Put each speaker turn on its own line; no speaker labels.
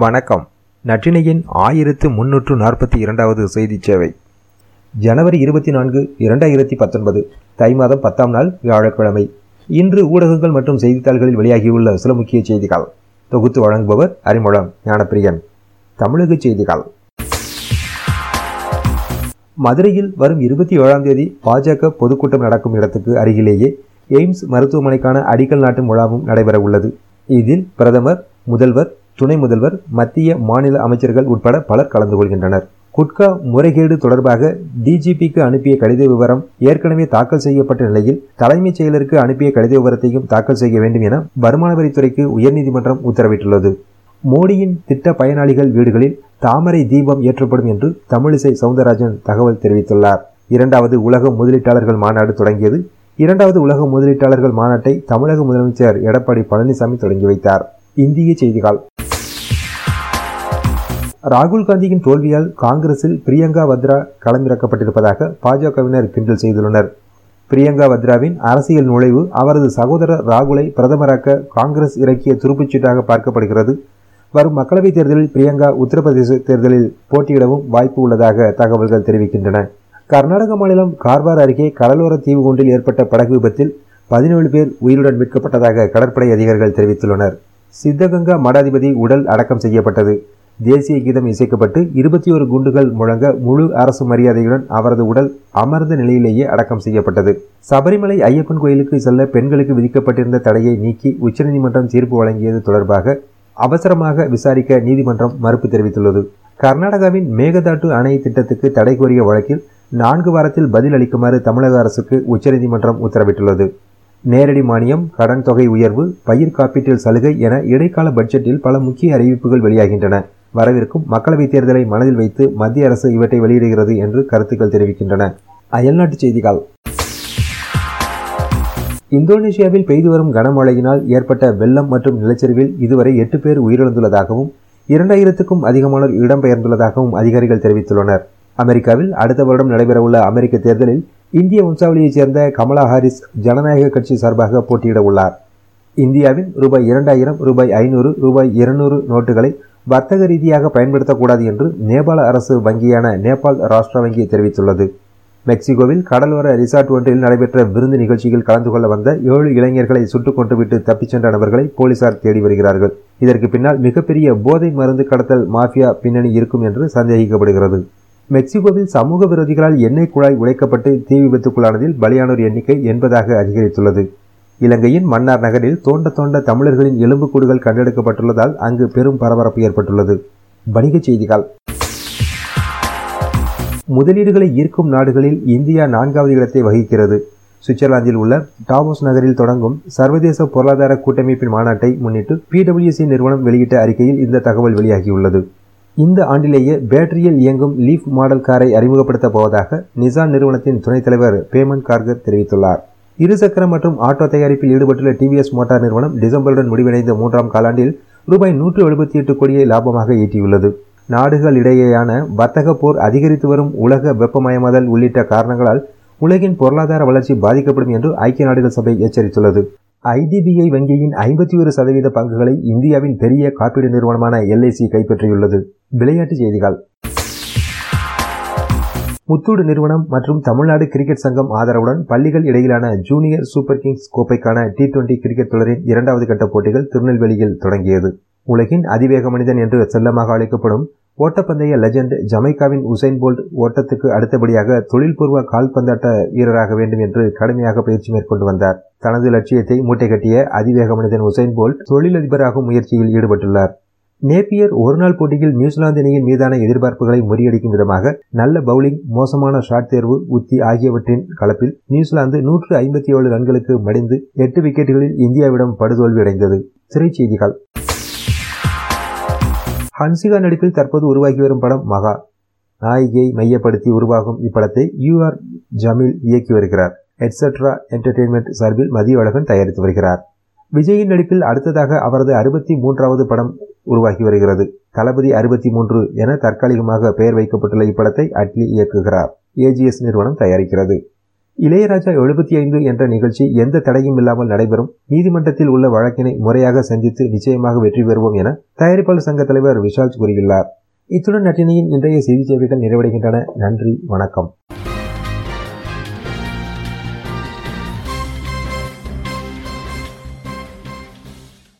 வணக்கம். நற்றினையின் ஆயிரத்து முன்னூற்று நாற்பத்தி இரண்டாவது செய்தி சேவை. ஜனவரி இருபத்தி நான்கு இரண்டாயிரத்தி பத்தொன்பது தை மாதம் பத்தாம் நாள் வியாழக்கிழமை. இன்று ஊடகங்கள் மற்றும் செய்தித்தாள்களில் வெளியாகியுள்ள சில முக்கிய செய்திகள். தொகுத்து வழங்குபவர் அறிமுகம் ஞானப்பிரியன். தமிழக செய்திகள். மதுரையில் வரும் இருபத்தி ஏழாம் தேதி பாஜக பொதுக்கூட்டம் நடக்கும் இடத்துக்கு அருகிலேயே எய்ம்ஸ் மருத்துவமனைக்கான அடிக்கல் நாட்டும் விழாவும் நடைபெற உள்ளது இதில் பிரதமர் முதல்வர் துணை முதல்வர் மத்திய மாநில அமைச்சர்கள் உட்பட பலர் கலந்து கொள்கின்றனர். குட்கா முறைகேடு தொடர்பாக டிஜிபிக்கு அனுப்பிய கடித விவரம் ஏற்கனவே தாக்கல் செய்யப்பட்ட நிலையில் தலைமைச் செயலருக்கு அனுப்பிய கடித விவரத்தையும் தாக்கல் செய்ய வேண்டும் என வருமான வரித்துறைக்கு உயர்நீதிமன்றம் உத்தரவிட்டுள்ளது. மோடியின் திட்ட பயனாளிகள் வீடுகளில் தாமரை தீபம் ஏற்றப்படும் என்று தமிழிசை சவுந்தரராஜன் தகவல் தெரிவித்துள்ளார். இரண்டாவது உலக முதலீட்டாளர்கள் மாநாடு தொடங்கியது. இரண்டாவது உலக முதலீட்டாளர்கள் மாநாட்டை தமிழக முதலமைச்சர் எடப்பாடி பழனிசாமி தொடங்கி வைத்தார். இந்திய செய்திகள். ராகுல் காந்தியின் தோல்வியால் காங்கிரஸில் பிரியங்கா வத்ரா களமிறக்கப்பட்டிருப்பதாக பாஜகவினர் கிண்டல் செய்துள்ளனர். பிரியங்கா வத்ராவின் அரசியல் நுழைவு அவரது சகோதரர் ராகுலை பிரதமராக்க காங்கிரஸ் இறக்கிய துருப்புச்சீட்டாக பார்க்கப்படுகிறது. வரும் மக்களவைத் தேர்தலில் பிரியங்கா உத்தரப்பிரதேச தேர்தலில் போட்டியிடவும் வாய்ப்பு உள்ளதாக தகவல்கள் தெரிவிக்கின்றன. கர்நாடக மாநிலம் கார்வார் அருகே கடலோர தீவு ஒன்றில் ஏற்பட்ட படகு விபத்தில் பதினேழு பேர் உயிருடன் மீட்கப்பட்டதாக கடற்படை அதிகாரிகள் தெரிவித்துள்ளனர். சித்தகங்கா மடாதிபதி உடல் அடக்கம் செய்யப்பட்டது. தேசிய கீதம் இசைக்கப்பட்டு இருபத்தி ஒரு குண்டுகள் முழங்க முழு அரசு மரியாதையுடன் அவரது உடல் அமர்ந்த நிலையிலேயே அடக்கம் செய்யப்பட்டது. சபரிமலை ஐயப்பன் கோயிலுக்கு செல்ல பெண்களுக்கு விதிக்கப்பட்டிருந்த தடையை நீக்கி உச்சநீதிமன்றம் தீர்ப்பு வழங்கியது தொடர்பாக அவசரமாக விசாரிக்க நீதிமன்றம் மறுப்பு தெரிவித்துள்ளது. கர்நாடகாவின் மேகதாட்டு அணை திட்டத்துக்கு தடை கோரிய வழக்கில் நான்கு வாரத்தில் பதில் அளிக்குமாறு தமிழக அரசுக்கு உச்சநீதிமன்றம் உத்தரவிட்டுள்ளது. நேரடி மானியம் கடன் தொகை உயர்வு பயிர் காப்பீட்டில் சலுகை என இடைக்கால பட்ஜெட்டில் பல முக்கிய அறிவிப்புகள் வெளியாகின்றன. வரவிருக்கும் மக்களவைத் தேர்தலை மனதில் வைத்து மத்திய அரசு இவற்றை வெளியிடுகிறது என்று கருத்துக்கள் தெரிவிக்கின்றன. அயல்நாட்டு செய்திகள். இந்தோனேஷியாவில் பெய்து வரும் கனமழையினால் ஏற்பட்ட வெள்ளம் மற்றும் நிலச்சரிவில் இதுவரை எட்டு பேர் உயிரிழந்துள்ளதாகவும் இரண்டாயிரத்துக்கும் அதிகமானோர் இடம்பெயர்ந்துள்ளதாகவும் அதிகாரிகள் தெரிவித்துள்ளனர். அமெரிக்காவில் அடுத்த வருடம் நடைபெறவுள்ள அமெரிக்க தேர்தலில் இந்திய வம்சாவளியைச் சேர்ந்த கமலா ஹாரிஸ் ஜனநாயக கட்சி சார்பாக போட்டியிட உள்ளார். இந்தியாவின் ரூபாய் இரண்டாயிரம் ரூபாய் ஐநூறு ரூபாய் இருநூறு நோட்டுகளை வர்த்தக ரீதியாக பயன்படுத்தக்கூடாது என்று நேபாள அரசு வங்கியான நேபாள் ராஷ்டிர வங்கி தெரிவித்துள்ளது. மெக்சிகோவில் கடலோர ரிசார்ட் ஒன்றில் நடைபெற்ற விருந்து நிகழ்ச்சியில் கலந்து கொள்ள வந்த ஏழு இளைஞர்களை சுட்டுக் கொண்டுவிட்டு தப்பிச் சென்ற நபர்களை போலீசார் தேடி வருகிறார்கள். இதற்கு பின்னால் மிகப்பெரிய போதை மருந்து கடத்தல் மாஃபியா பின்னணி இருக்கும் என்று சந்தேகிக்கப்படுகிறது. மெக்சிகோவில் சமூக விரோதிகளால் எண்ணெய் குழாய் உடைக்கப்பட்டு தீ விபத்துக்குள்ளானதில் பலியானோர் எண்ணிக்கை எண்பதாக அதிகரித்துள்ளது. இலங்கையின் மன்னார் நகரில் தோண்ட தோண்ட தமிழர்களின் எலும்புக்கூடுகள் கண்டெடுக்கப்பட்டுள்ளதால் அங்கு பெரும் பரபரப்பு ஏற்பட்டுள்ளது. வணிகச் செய்திகள். முதலீடுகளை ஈர்க்கும் நாடுகளில் இந்தியா நான்காவது இடத்தை வகிக்கிறது. சுவிட்சர்லாந்தில் உள்ள டாவோஸ் நகரில் தொடங்கும் சர்வதேச பொருளாதார கூட்டமைப்பின் மாநாட்டை முன்னிட்டு பிடபிள்யூசி நிறுவனம் வெளியிட்ட அறிக்கையில் இந்த தகவல் வெளியாகியுள்ளது. இந்த ஆண்டிலேயே பேட்டரியில் இயங்கும் லீஃப் மாடல் காரை அறிமுகப்படுத்தப் போவதாக நிசான் நிறுவனத்தின் துணைத் தலைவர் பேமன் கார்கர் தெரிவித்துள்ளார். இருசக்கர மற்றும் ஆட்டோ தயாரிப்பில் ஈடுபட்டுள்ள டிவிஎஸ் மோட்டார் நிறுவனம் டிசம்பருடன் முடிவடைந்த மூன்றாம் காலாண்டில் ரூபாய் நூற்று எழுபத்தி எட்டு கோடியை லாபமாக ஈட்டியுள்ளது. நாடுகளிடையேயான வர்த்தக போர் அதிகரித்து வரும் உலக வெப்பமயமாதல் உள்ளிட்ட காரணங்களால் உலகின் பொருளாதார வளர்ச்சி பாதிக்கப்படும் என்று ஐக்கிய நாடுகள் சபை எச்சரித்துள்ளது. ஐடிபிஐ வங்கியின் ஐம்பத்தி ஒரு சதவீத பங்குகளை இந்தியாவின் பெரிய காப்பீடு நிறுவனமான எல்ஐசி கைப்பற்றியுள்ளது. விளையாட்டுச் செய்திகள். முத்தூடு நிறுவனம் மற்றும் தமிழ்நாடு கிரிக்கெட் சங்கம் ஆதரவுடன் பள்ளிகள் இடையிலான ஜூனியர் சூப்பர் கிங்ஸ் கோப்பைக்கான டி டுவெண்டி கிரிக்கெட் தொடரின் இரண்டாவது கட்ட போட்டிகள் திருநெல்வேலியில் தொடங்கியது. உலகின் அதிவேக மனிதன் என்று செல்லமாக அழைக்கப்படும் ஓட்டப்பந்தய லெஜண்ட் ஜமைக்காவின் உசைன் போல்ட் ஓட்டத்துக்கு அடுத்தபடியாக தொழில்பூர்வ கால்பந்தாட்ட வீரராக வேண்டும் என்று கடுமையாக பயிற்சி மேற்கொண்டு வந்தார். தனது லட்சியத்தை மூட்டை கட்டிய அதிவேக மனிதன் உசைன் போல்ட் தொழிலதிபராகும் முயற்சியில் ஈடுபட்டுள்ளார். நேப்பியர் ஒருநாள் போட்டியில் நியூசிலாந்து அணியின் மீதான எதிர்பார்ப்புகளை முறியடிக்கும் விதமாக நல்ல பவுலிங் மோசமான ஷாட் தேர்வு உத்தி ஆகியவற்றின் கலப்பில் நியூசிலாந்து நூற்று ஐம்பத்தி ஏழு ரன்களுக்கு மடிந்து எட்டு விக்கெட்டுகளில் இந்தியாவிடம் படுதோல்வியடைந்தது திரைச்செய்திகள் ஹன்சிகா நடிப்பில் தற்போது உருவாகி வரும் படம் மகா. நாயகியை மையப்படுத்தி உருவாகும் இப்படத்தை யூ ஆர் ஜமீல் இயக்கி வருகிறார். எட்ஸெட்ரா என்டர்டெயின்மெண்ட் சார்பில் மதிய அழகன் தயாரித்து வருகிறார். விஜயின் நடிப்பில் அடுத்ததாக அவரது அறுபத்தி மூன்றாவது படம் உருவாகி வருகிறது. தளபதி அறுபத்தி மூன்று என தற்காலிகமாக பெயர் வைக்கப்பட்டுள்ள இப்படத்தை அட்லி இயக்குகிறார். ஏஜிஎஸ் நிறுவனம் தயாரிக்கிறது. இளையராஜா எழுபத்தி ஐந்து என்ற நிகழ்ச்சி எந்த தடையும் இல்லாமல் நடைபெறும். நீதிமன்றத்தில் உள்ள வழக்கினை முறையாக சந்தித்து நிச்சயமாக வெற்றி பெறுவோம் என தயாரிப்பாளர் சங்க தலைவர் விஷால் கூறியுள்ளார். இத்துடன் நட்டினியின் இன்றைய செய்தி சேவைகள் நிறைவடைகின்றன. நன்றி வணக்கம்.